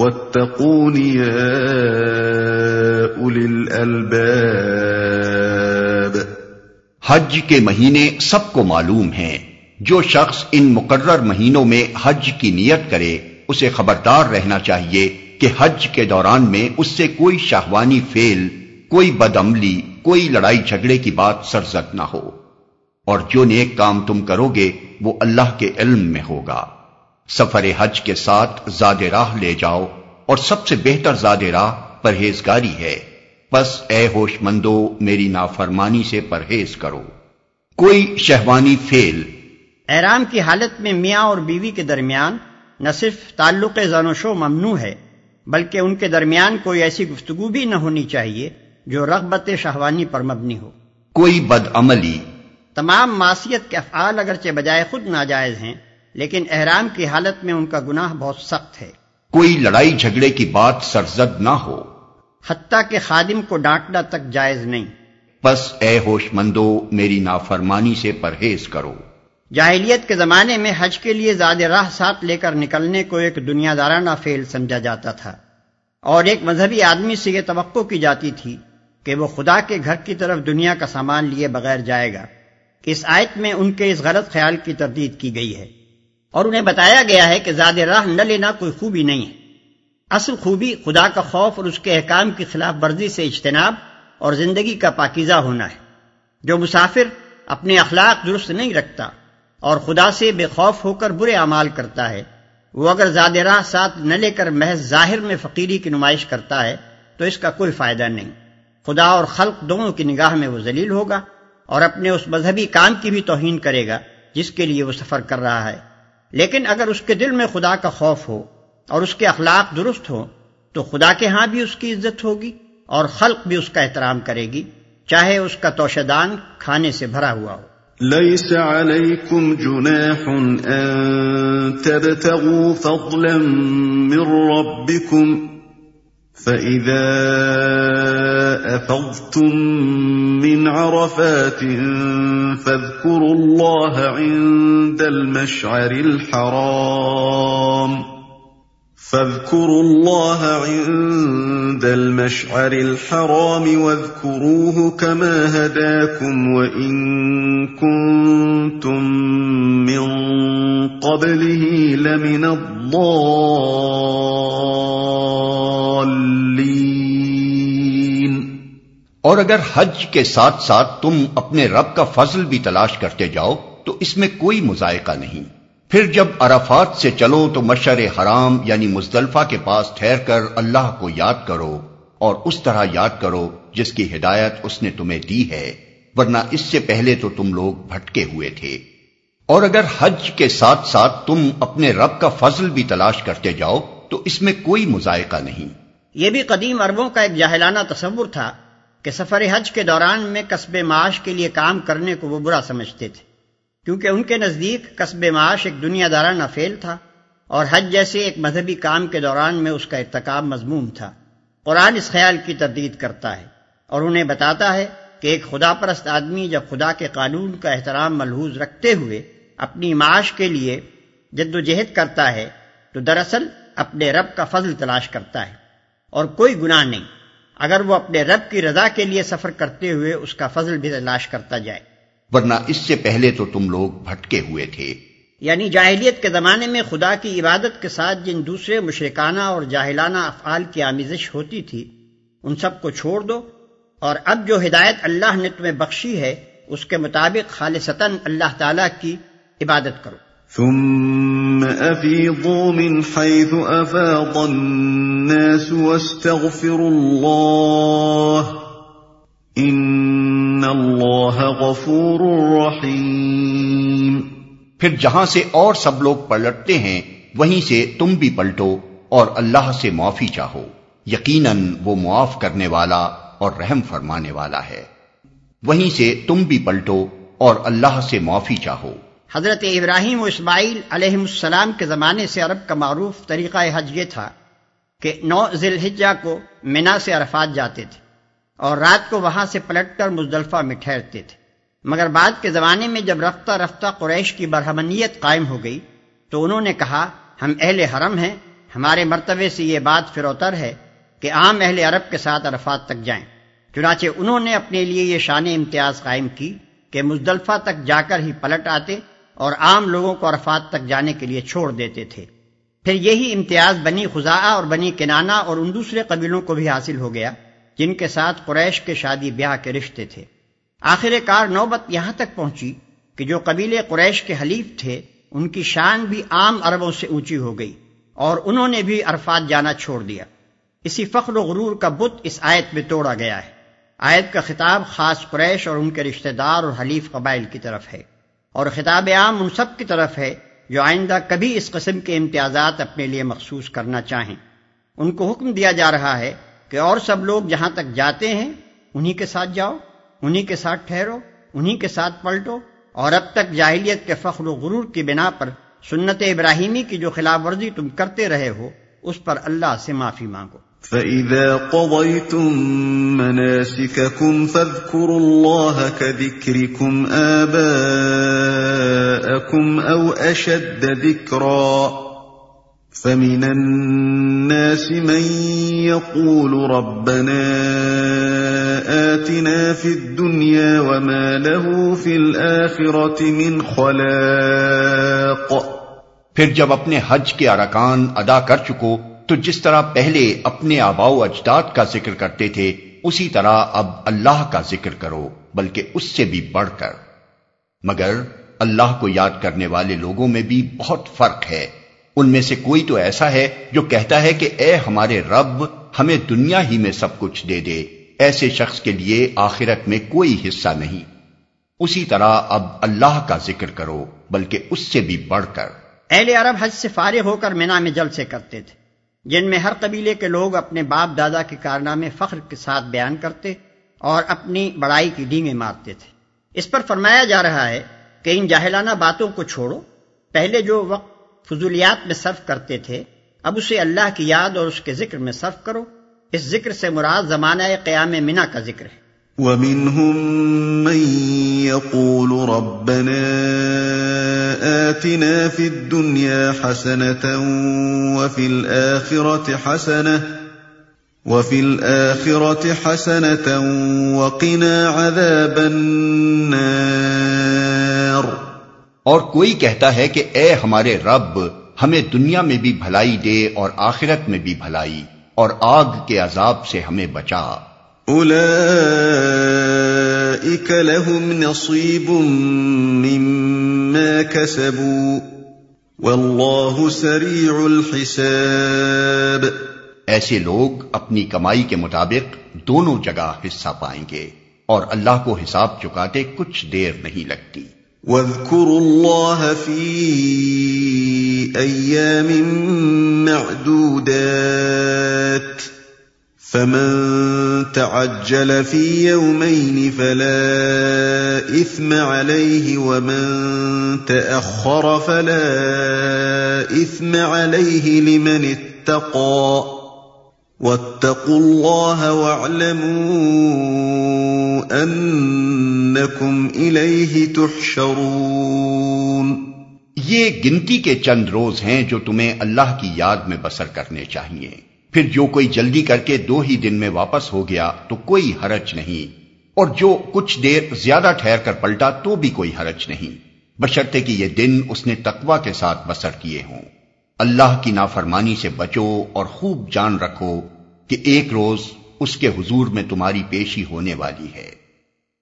واتقون يا أولي الألباب. حج کے مہینے سب کو معلوم ہیں۔ جو شخص ان مقرر مہینوں میں حج کی نیت کرے، اسے خبردار رہنا چاہیے کہ حج کے دوران میں اس سے کوئی شاہوانی فیل کوئی بدعملی، کوئی لڑائی جھگڑے کی بات سرزد نہ ہو۔ اور جو نیک کام تم کرو گے، وہ اللہ کے علم میں ہوگا۔ سفر حج کے ساتھ زاد راہ لے جاؤ اور سب سے بہتر زاد راہ پرہیزگاری ہے۔ بس اے ہوش مندو میری نافرمانی سے پرہیز کرو۔ کوئی شہوانی فیل۔ احرام کی حالت میں میاں اور بیوی کے درمیان نہ صرف تعلق زن و شو ممنوع ہے بلکہ ان کے درمیان کوئی ایسی گفتگو بھی نہ ہونی چاہیے جو رغبت شہوانی پر مبنی ہو۔ کوئی بد عملی۔ تمام معصیت کے افعال اگرچہ بجائے خود ناجائز ہیں لیکن احرام کی حالت میں ان کا گناہ بہت سخت ہے۔ کوئی لڑائی جھگڑے کی بات سرزد نہ ہو۔ حتیٰ کہ خادم کو ڈانٹنا تک جائز نہیں۔ بس اے ہوش مندو میری نافرمانی سے پرہیز کرو۔ جاہلیت کے زمانے میں حج کے لیے زیادہ راہ ساتھ لے کر نکلنے کو ایک دنیا دارانہ فیل سمجھا جاتا تھا۔ اور ایک مذہبی آدمی سے یہ توقع کی جاتی تھی کہ وہ خدا کے گھر کی طرف دنیا کا سامان لیے بغیر جائے گا۔ اس آیت میں ان کے اس غلط خیال کی تردید کی گئی ہے۔ اور انہیں بتایا گیا ہے کہ زیادہ راہ نہ لینا کوئی خوبی نہیں ہے۔ اصل خوبی خدا کا خوف اور اس کے احکام کی خلاف ورزی سے اجتناب اور زندگی کا پاکیزہ ہونا ہے۔ جو مسافر اپنے اخلاق درست نہیں رکھتا اور خدا سے بے خوف ہو کر برے اعمال کرتا ہے، وہ اگر زیادہ راہ ساتھ نہ لے کر محض ظاہر میں فقیری کی نمائش کرتا ہے، تو اس کا کوئی فائدہ نہیں۔ خدا اور خلق دونوں کی نگاہ میں وہ ذلیل ہوگا اور اپنے اس مذہبی کام کی بھی توہین کرے گا، جس کے لیے وہ سفر کر رہا ہے۔ لیکن اگر اس کے دل میں خدا کا خوف ہو اور اس کے اخلاق درست ہو، تو خدا کے ہاں بھی اس کی عزت ہوگی اور خلق بھی اس کا احترام کرے گی، چاہے اس کا توشدان کھانے سے بھرا ہوا ہو۔ ليس عليكم جناح أن تبتغوا فضلا من ربكم فإذا أفضتم عرفات فاذكروا الله عند المشعر الحرام. فاذكروا الله عند المشعر الحرام واذكروه كما هداكم وإن كنتم من قبله لمن الضالين. اور اگر حج کے ساتھ ساتھ تم اپنے رب کا فضل بھی تلاش کرتے جاؤ، تو اس میں کوئی مذائقہ نہیں۔ پھر جب عرفات سے چلو تو مشر حرام یعنی مزدلفہ کے پاس ٹھہر کر اللہ کو یاد کرو اور اس طرح یاد کرو جس کی ہدایت اس نے تمہیں دی ہے، ورنہ اس سے پہلے تو تم لوگ بھٹکے ہوئے تھے۔ اور اگر حج کے ساتھ ساتھ تم اپنے رب کا فضل بھی تلاش کرتے جاؤ، تو اس میں کوئی مذائقہ نہیں۔ یہ بھی قدیم عربوں کا ایک جاہلانہ تصور تھا۔ کہ سفر حج کے دوران میں قصب معاش کے لیے کام کرنے کو وہ برا سمجھتے تھے، کیونکہ ان کے نزدیک قصب معاش ایک دنیا دارانہ فیل تھا اور حج جیسے ایک مذہبی کام کے دوران میں اس کا ارتکاب مضموم تھا۔ قرآن اس خیال کی تردید کرتا ہے اور انہیں بتاتا ہے کہ ایک خدا پرست آدمی جب خدا کے قانون کا احترام ملحوظ رکھتے ہوئے اپنی معاش کے لیے جد و جہد کرتا ہے، تو دراصل اپنے رب کا فضل تلاش کرتا ہے اور کوئی گناہ نہیں۔ اگر وہ اپنے رب کی رضا کے لیے سفر کرتے ہوئے اس کا فضل بھی تلاش کرتا جائے۔ ورنہ اس سے پہلے تو تم لوگ بھٹکے ہوئے تھے۔ یعنی جاہلیت کے زمانے میں خدا کی عبادت کے ساتھ جن دوسرے مشرکانہ اور جاہلانہ افعال کی آمیزش ہوتی تھی ان سب کو چھوڑ دو۔ اور اب جو ہدایت اللہ نے تمہیں بخشی ہے اس کے مطابق خالصتاً اللہ تعالی کی عبادت کرو۔ ثم افیضوا من حيث افاض الناس واستغفروا الله ان اللہ غفور رحیم پھر جہاں سے اور سب لوگ پلٹتے ہیں، وہیں سے تم بھی پلٹو اور اللہ سے معافی چاہو۔ یقیناً وہ معاف کرنے والا اور رحم فرمانے والا ہے۔ وہیں سے تم بھی پلٹو اور اللہ سے معافی چاہو۔ حضرت ابراہیم و اسماعیل علیہ السلام کے زمانے سے عرب کا معروف طریقہ حج یہ تھا کہ نو ذی الحجہ کو مینا سے عرفات جاتے تھے اور رات کو وہاں سے پلٹ کر مزدلفہ میں ٹھہرتے تھے۔ مگر بعد کے زمانے میں جب رفتہ رفتہ قریش کی برہمنیت قائم ہو گئی تو انہوں نے کہا، ہم اہل حرم ہیں، ہمارے مرتبے سے یہ بات فروتر ہے کہ عام اہل عرب کے ساتھ عرفات تک جائیں۔ چنانچہ انہوں نے اپنے لیے یہ شان امتیاز قائم کی کہ مزدلفہ تک جا کر ہی پلٹ آتے اور عام لوگوں کو عرفات تک جانے کے لیے چھوڑ دیتے تھے۔ پھر یہی امتیاز بنی خزا اور بنی کنانا اور ان دوسرے قبیلوں کو بھی حاصل ہو گیا، جن کے ساتھ قریش کے شادی بیاہ کے رشتے تھے۔ آخر کار نوبت یہاں تک پہنچی کہ جو قبیلے قریش کے حلیف تھے، ان کی شان بھی عام عربوں سے اونچی ہو گئی اور انہوں نے بھی عرفات جانا چھوڑ دیا۔ اسی فخر و غرور کا بت اس آیت میں توڑا گیا ہے۔ آیت کا خطاب خاص قریش اور ان کے رشتہ دار اور حلیف قبائل کی طرف ہے۔ اور خطاب عام ان سب کی طرف ہے جو آئندہ کبھی اس قسم کے امتیازات اپنے لیے مخصوص کرنا چاہیں۔ ان کو حکم دیا جا رہا ہے کہ اور سب لوگ جہاں تک جاتے ہیں، انہی کے ساتھ جاؤ، انہی کے ساتھ ٹھہرو، انہی کے ساتھ پلٹو اور اب تک جاہلیت کے فخر و غرور کی بنا پر سنت ابراہیمی کی جو خلاف ورزی تم کرتے رہے ہو، اس پر اللہ سے معافی مانگو۔ فَإِذَا قَضَيْتُم مَّنَاسِكَكُمْ فَاذْكُرُوا اللَّهَ كَذِكْرِكُمْ آبَاءَكُمْ أَوْ أَشَدَّ ذِكْرًا فَمِنَ النَّاسِ مَن يَقُولُ رَبَّنَا آتِنَا فِي الدُّنْيَا وَمَا لَهُ فِي الْآخِرَةِ مِنْ خَلَاقٍ پھر جب اپنے حج کے ارکان ادا کر چکو تو جس طرح پہلے اپنے آبا و اجداد کا ذکر کرتے تھے، اسی طرح اب اللہ کا ذکر کرو، بلکہ اس سے بھی بڑھ کر۔ مگر اللہ کو یاد کرنے والے لوگوں میں بھی بہت فرق ہے۔ ان میں سے کوئی تو ایسا ہے جو کہتا ہے کہ اے ہمارے رب، ہمیں دنیا ہی میں سب کچھ دے دے۔ ایسے شخص کے لیے آخرت میں کوئی حصہ نہیں۔ اسی طرح اب اللہ کا ذکر کرو، بلکہ اس سے بھی بڑھ کر۔ اہل عرب حج سے فارغ ہو کر مینا میں جل سے کرتے تھے۔ جن میں ہر قبیلے کے لوگ اپنے باپ دادا کے کارنامے فخر کے ساتھ بیان کرتے اور اپنی بڑائی کی ڈینگیں مارتے تھے۔ اس پر فرمایا جا رہا ہے کہ ان جاہلانہ باتوں کو چھوڑو۔ پہلے جو وقت فضولیات میں صرف کرتے تھے، اب اسے اللہ کی یاد اور اس کے ذکر میں صرف کرو۔ اس ذکر سے مراد زمانہ قیام منا کا ذکر ہے۔ وَمِنْهُمْ مَنْ يَقُولُ رَبَّنَا آتِنَا فِي الدُّنْيَا حَسَنَةً وَفِي الْآخِرَةِ حَسَنَةً وَفِي الْآخِرَةِ حَسَنَةً وَقِنَا عَذَابَ النَّارِ اور کوئی کہتا ہے کہ اے ہمارے رب ہمیں دنیا میں بھی بھلائی دے اور آخرت میں بھی بھلائی اور آگ کے عذاب سے ہمیں بچا۔ اولئیک لهم نصیب مما کسبوا واللہ سریع الحساب ایسے لوگ اپنی کمائی کے مطابق دونوں جگہ حصہ پائیں گے اور اللہ کو حساب چکاتے کچھ دیر نہیں لگتی۔ واذكروا الله في ايام معدودات فمن تعجل في يومين فلا اثم عليه ومن تاخر فلا اثم عليه لمن اتقى واتقوا الله واعلموا انکم الیہ تحشرون یہ گنتی کے چند روز ہیں جو تمہیں اللہ کی یاد میں بسر کرنے چاہیے۔ پھر جو کوئی جلدی کر کے دو ہی دن میں واپس ہو گیا تو کوئی حرج نہیں۔ اور جو کچھ دیر زیادہ ٹھہر کر پلٹا تو بھی کوئی حرج نہیں۔ بشرطے کہ یہ دن اس نے تقوا کے ساتھ بسر کیے ہوں۔ اللہ کی نافرمانی سے بچو اور خوب جان رکھو کہ ایک روز اس کے حضور میں تمہاری پیشی ہونے والی ہے۔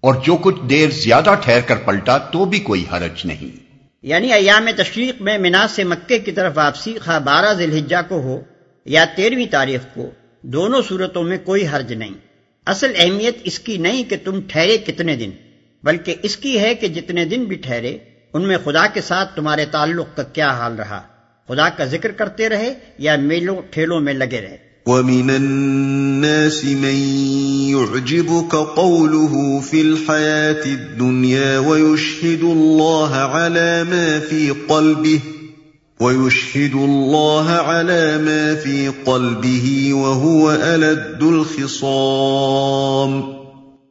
اور جو کچھ دیر زیادہ ٹھہر کر پلٹا تو بھی کوئی حرج نہیں۔ یعنی ایام تشریق میں منا سے مکے کی طرف واپسی خواہ بارہ ذی الحجہ کو ہو یا تیرہویں تاریخ کو، دونوں صورتوں میں کوئی حرج نہیں۔ اصل اہمیت اس کی نہیں کہ تم ٹھہرے کتنے دن، بلکہ اس کی ہے کہ جتنے دن بھی ٹھہرے، ان میں خدا کے ساتھ تمہارے تعلق کا کیا حال رہا۔ خدا کا ذکر کرتے رہے یا میلوں، ٹھیلوں میں لگے رہے۔ ومن الناس من يعجبك قوله في الحياة الدنيا ويشهد الله على ما في قلبه ويشهد الله على ما في قلبه وهو ألد الخصام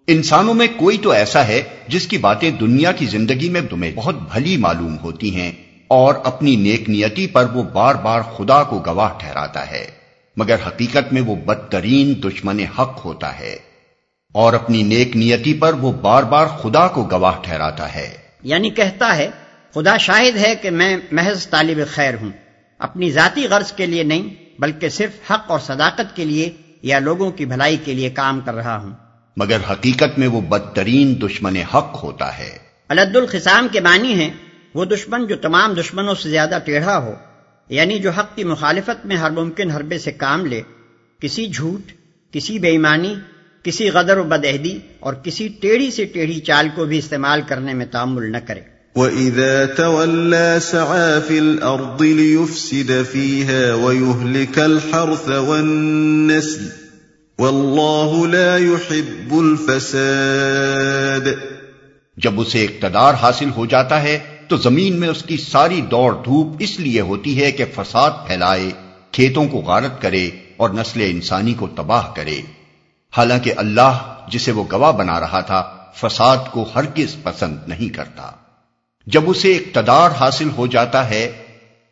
انسانوں میں کوئی تو ایسا ہے جس کی باتیں دنیا کی زندگی میں تمہیں بہت بھلی معلوم ہوتی ہیں اور اپنی نیک نیتی پر وہ بار بار خدا کو گواہ ٹھہراتا ہے مگر حقیقت میں وہ بدترین دشمن حق ہوتا ہے اور اپنی نیک نیتی پر وہ بار بار خدا کو گواہ ٹھہراتا ہے۔ یعنی کہتا ہے خدا شاہد ہے کہ میں محض طالب خیر ہوں۔ اپنی ذاتی غرض کے لیے نہیں بلکہ صرف حق اور صداقت کے لیے یا لوگوں کی بھلائی کے لیے کام کر رہا ہوں۔ مگر حقیقت میں وہ بدترین دشمن حق ہوتا ہے۔ الد الخسام کے معنی ہیں وہ دشمن جو تمام دشمنوں سے زیادہ ٹیڑھا ہو یعنی جو حق کی مخالفت میں ہر ممکن حربے سے کام لے۔ کسی جھوٹ کسی بے ایمانی کسی غدر و بدعہدی اور کسی ٹیڑھی سے ٹیڑھی چال کو بھی استعمال کرنے میں تعمل نہ کرے۔ وَإِذَا تَوَلَّى سَعَى فِي الْأَرْضِ لِيُفْسِدَ فِيهَا وَيُهْلِكَ الْحَرْثَ وَالنَّسْلِ وَاللَّهُ لَا يُحِبُّ الْفَسَادِ جب اسے اقتدار حاصل ہو جاتا ہے، تو زمین میں اس کی ساری دوڑ دھوپ اس لیے ہوتی ہے کہ فساد پھیلائے، کھیتوں کو غارت کرے اور نسل انسانی کو تباہ کرے۔ حالانکہ اللہ جسے وہ گواہ بنا رہا تھا، فساد کو ہرگز پسند نہیں کرتا۔ جب اسے اقتدار حاصل ہو جاتا ہے۔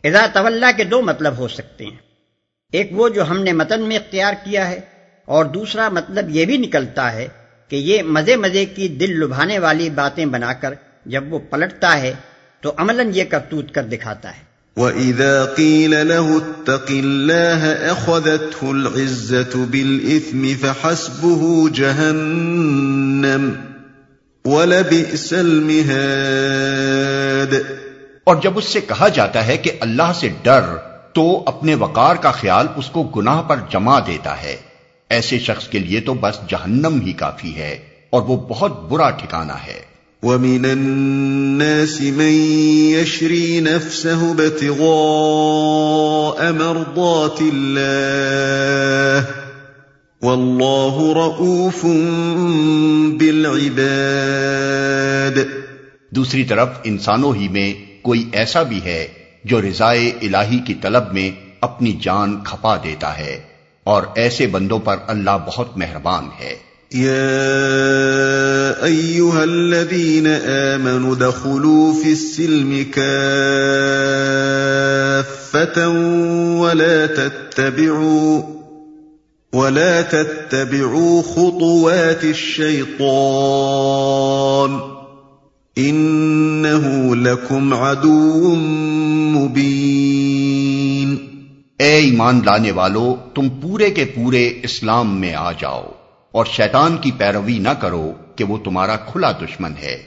اذا طلّہ کے دو مطلب ہو سکتے ہیں۔ ایک وہ جو ہم نے متن میں اختیار کیا ہے اور دوسرا مطلب یہ بھی نکلتا ہے کہ یہ مزے مزے کی دل لبھانے والی باتیں بنا کر جب وہ پلٹتا ہے تو عملاً یہ کرتوت کر دکھاتا ہے۔ وَإِذَا قِيلَ لَهُ اتَّقِ اللَّهَ أَخَذَتْهُ الْعِزَّةُ بِالْإِثْمِ فَحَسْبُهُ جَهَنَّمْ وَلَبِئْسَ الْمِهَادِ۔ اور جب اس سے کہا جاتا ہے کہ اللہ سے ڈر تو اپنے وقار کا خیال اس کو گناہ پر جما دیتا ہے۔ ایسے شخص کے لیے تو بس جہنم ہی کافی ہے اور وہ بہت برا ٹھکانہ ہے۔ ومن الناس من يشري نفسه ابتغاء مرضات الله۔ والله رؤوف بالعباد۔ دوسری طرف انسانوں ہی میں کوئی ایسا بھی ہے جو رضائے الہی کی طلب میں اپنی جان کھپا دیتا ہے اور ایسے بندوں پر اللہ بہت مہربان ہے۔ يا أيها الذين آمنوا دخلوا في السلم كافة ولا تتبعوا۔ ولا تتبعوا خطوات الشيطان إنه لكم عدو مبين اے ایمان لانے والو تم پورے کے پورے اسلام میں آ جاؤ اور شیطان کی پیروی نہ کرو کہ وہ تمہارا کھلا دشمن ہے۔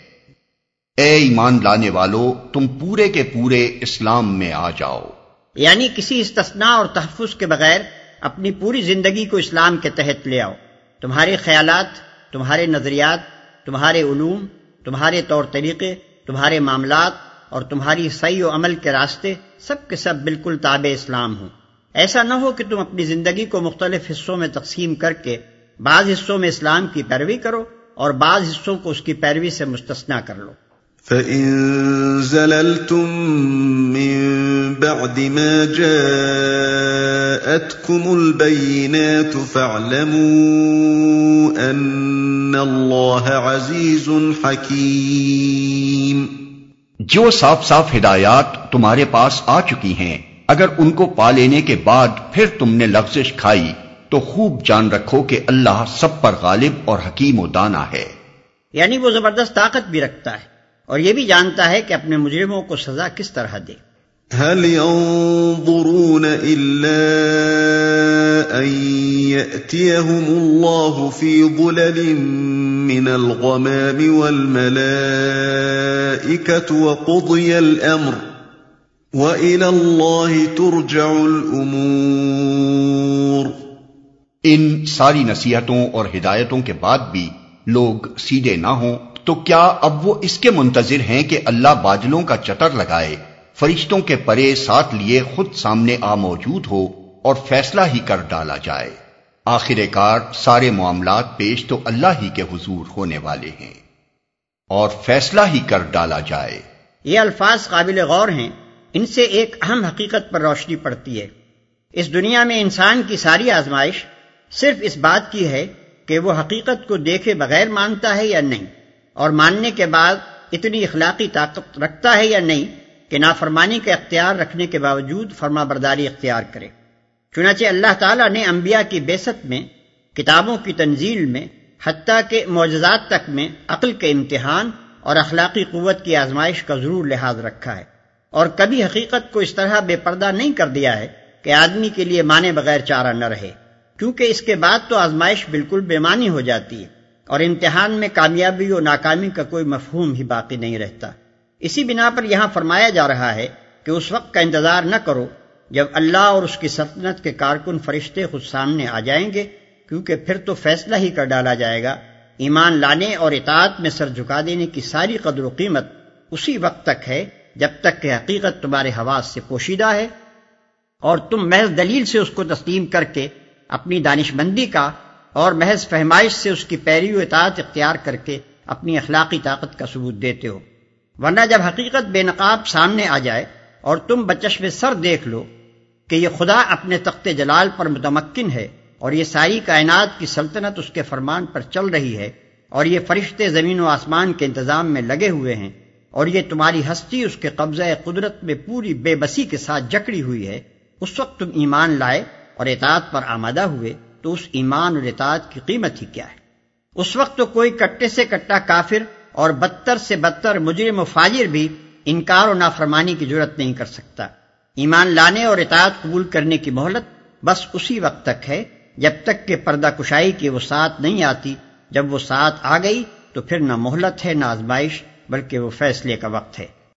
اے ایمان لانے والو تم پورے کے پورے اسلام میں آ جاؤ۔ یعنی کسی استثناء اور تحفظ کے بغیر اپنی پوری زندگی کو اسلام کے تحت لے آؤ۔ تمہارے خیالات، تمہارے نظریات، تمہارے علوم، تمہارے طور طریقے، تمہارے معاملات اور تمہاری صحیح و عمل کے راستے سب کے سب بالکل تابع اسلام ہوں۔ ایسا نہ ہو کہ تم اپنی زندگی کو مختلف حصوں میں تقسیم کر کے بعض حصوں میں اسلام کی پیروی کرو اور بعض حصوں کو اس کی پیروی سے مستثنا کر لو۔ فَإِن زَلَلْتُم مِّن بَعْدِ مَا جَاءَتْكُمُ الْبَيِّنَاتُ فَاعْلَمُوا أَنَّ اللَّهَ عَزِيزٌ حَكِيمٌ۔ جو صاف صاف ہدایات تمہارے پاس آ چکی ہیں اگر ان کو پا لینے کے بعد پھر تم نے لفزش کھائی تو خوب جان رکھو کہ اللہ سب پر غالب اور حکیم و دانا ہے۔ یعنی وہ زبردست طاقت بھی رکھتا ہے اور یہ بھی جانتا ہے کہ اپنے مجرموں کو سزا کس طرح دے۔ هل ينظرون إلا أن يأتيهم الله في ظلل من الغمام والملائكة وقضي الأمر وإلى الله ترجع الأمور ان ساری نصیحتوں اور ہدایتوں کے بعد بھی لوگ سیدھے نہ ہوں تو کیا اب وہ اس کے منتظر ہیں کہ اللہ بادلوں کا چتر لگائے فرشتوں کے پرے ساتھ لیے خود سامنے آ موجود ہو اور فیصلہ ہی کر ڈالا جائے۔ آخر کار سارے معاملات پیش تو اللہ ہی کے حضور ہونے والے ہیں۔ اور فیصلہ ہی کر ڈالا جائے۔ یہ الفاظ قابل غور ہیں۔ ان سے ایک اہم حقیقت پر روشنی پڑتی ہے۔ اس دنیا میں انسان کی ساری آزمائش صرف اس بات کی ہے کہ وہ حقیقت کو دیکھے بغیر مانتا ہے یا نہیں، اور ماننے کے بعد اتنی اخلاقی طاقت رکھتا ہے یا نہیں کہ نافرمانی کا اختیار رکھنے کے باوجود فرما برداری اختیار کرے۔ چنانچہ اللہ تعالیٰ نے انبیاء کی بیست میں، کتابوں کی تنزیل میں، حتیٰ کے معجزات تک میں عقل کے امتحان اور اخلاقی قوت کی آزمائش کا ضرور لحاظ رکھا ہے۔ اور کبھی حقیقت کو اس طرح بے پردہ نہیں کر دیا ہے کہ آدمی کے لیے مانے بغیر چارہ نہ رہے۔ کیونکہ اس کے بعد تو آزمائش بالکل بے معنی ہو جاتی ہے اور امتحان میں کامیابی و ناکامی کا کوئی مفہوم ہی باقی نہیں رہتا۔ اسی بنا پر یہاں فرمایا جا رہا ہے کہ اس وقت کا انتظار نہ کرو جب اللہ اور اس کی سلطنت کے کارکن فرشتے خود سامنے آ جائیں گے، کیونکہ پھر تو فیصلہ ہی کر ڈالا جائے گا۔ ایمان لانے اور اطاعت میں سر جھکا دینے کی ساری قدر و قیمت اسی وقت تک ہے جب تک کہ حقیقت تمہارے حواس سے پوشیدہ ہے اور تم محض دلیل سے اس کو تسلیم کر کے اپنی دانش مندی کا اور محض فہمائش سے اس کی پیری و اطاعت اختیار کر کے اپنی اخلاقی طاقت کا ثبوت دیتے ہو۔ ورنہ جب حقیقت بے نقاب سامنے آ جائے اور تم بچش میں سر دیکھ لو کہ یہ خدا اپنے تخت جلال پر متمکن ہے اور یہ ساری کائنات کی سلطنت اس کے فرمان پر چل رہی ہے اور یہ فرشتے زمین و آسمان کے انتظام میں لگے ہوئے ہیں اور یہ تمہاری ہستی اس کے قبضہ قدرت میں پوری بے بسی کے ساتھ جکڑی ہوئی ہے، اس وقت تم ایمان لائے اور اطاعت پر آمادہ ہوئے تو اس ایمان اور اطاعت کی قیمت ہی کیا ہے۔ اس وقت تو کوئی کٹے سے کٹا کافر اور بدتر سے بدتر مجرم و فاجر بھی انکار و نافرمانی کی ضرورت نہیں کر سکتا۔ ایمان لانے اور اطاعت قبول کرنے کی مہلت بس اسی وقت تک ہے جب تک کہ پردہ کشائی کی وہ ساتھ نہیں آتی۔ جب وہ ساتھ آ گئی تو پھر نہ مہلت ہے، نہ آزمائش، بلکہ وہ فیصلے کا وقت ہے۔